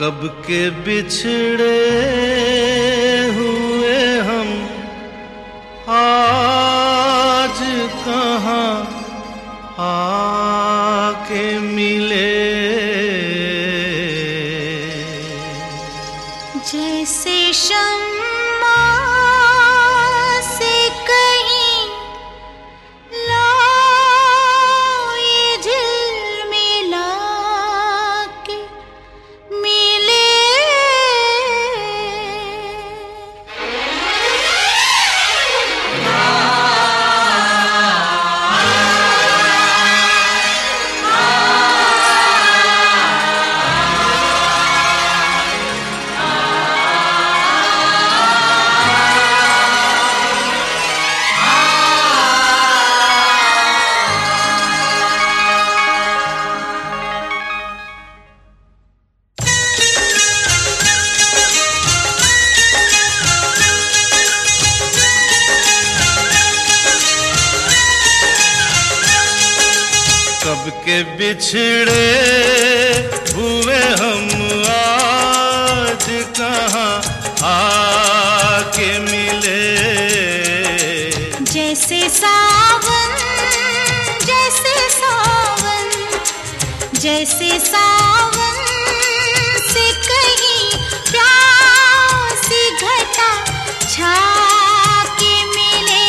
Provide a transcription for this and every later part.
कब के बिछड़े हुए हम? आज कहाँ आके मिले? जैसे शम्मा बिछड़े हुए हम आज कहाँ आके मिले? जैसे सावन जैसे सावन जैसे सावन से कहीं प्यासी घटा छा के मिले।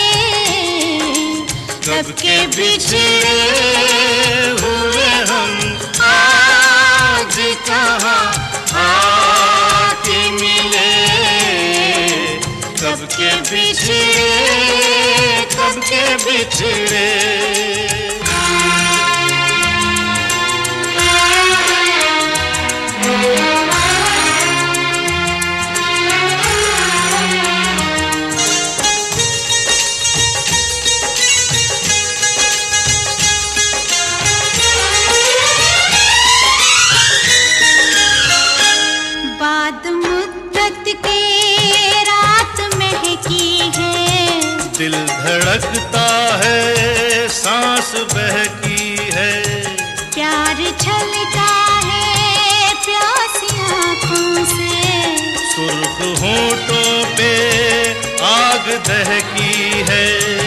कब के बिछड़े के बिछड़े कब के बिछड़े दिल धड़कता है सांस बहकी है। प्यार छलता है प्यासी आँखों से। सुर्ख होठों पे आग दहकी है।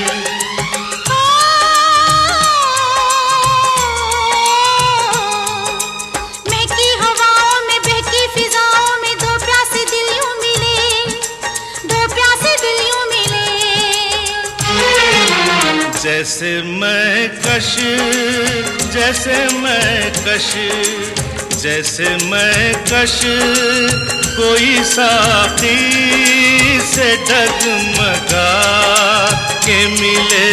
जैसे मैं कश, जैसे मैं कश, जैसे मैं कश, कोई साथी से डगमगा के मिले।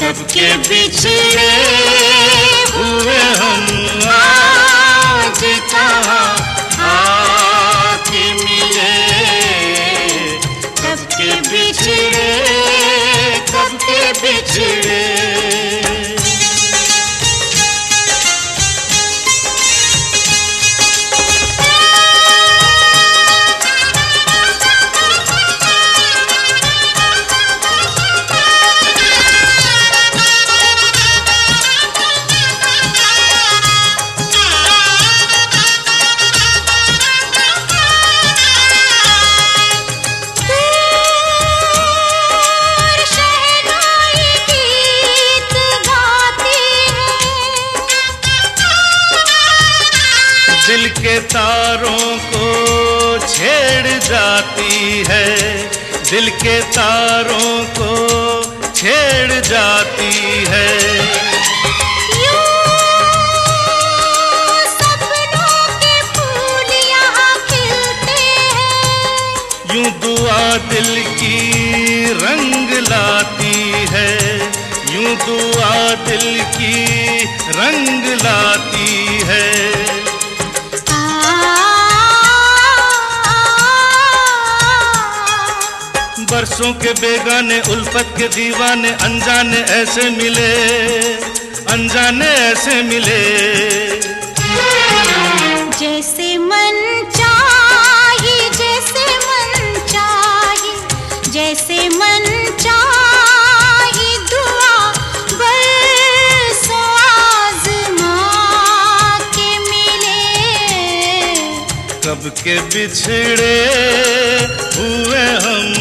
सबके बिछड़े कब के तारों को छेड़ जाती है। दिल के तारों को छेड़ जाती है। यूँ सपनों के फूल यहाँ खिलते हैं। यूँ दुआ दिल की रंग लाती है। यूँ दुआ दिल की रंग लाती बरसों के बेगाने उल्फत के दीवाने अनजाने ऐसे मिले अनजाने ऐसे मिले। जैसे मन चाहे जैसे मन चाहे जैसे मन चाहे दुआ बरसों आज़मा के मिले के बिछड़े हुए हम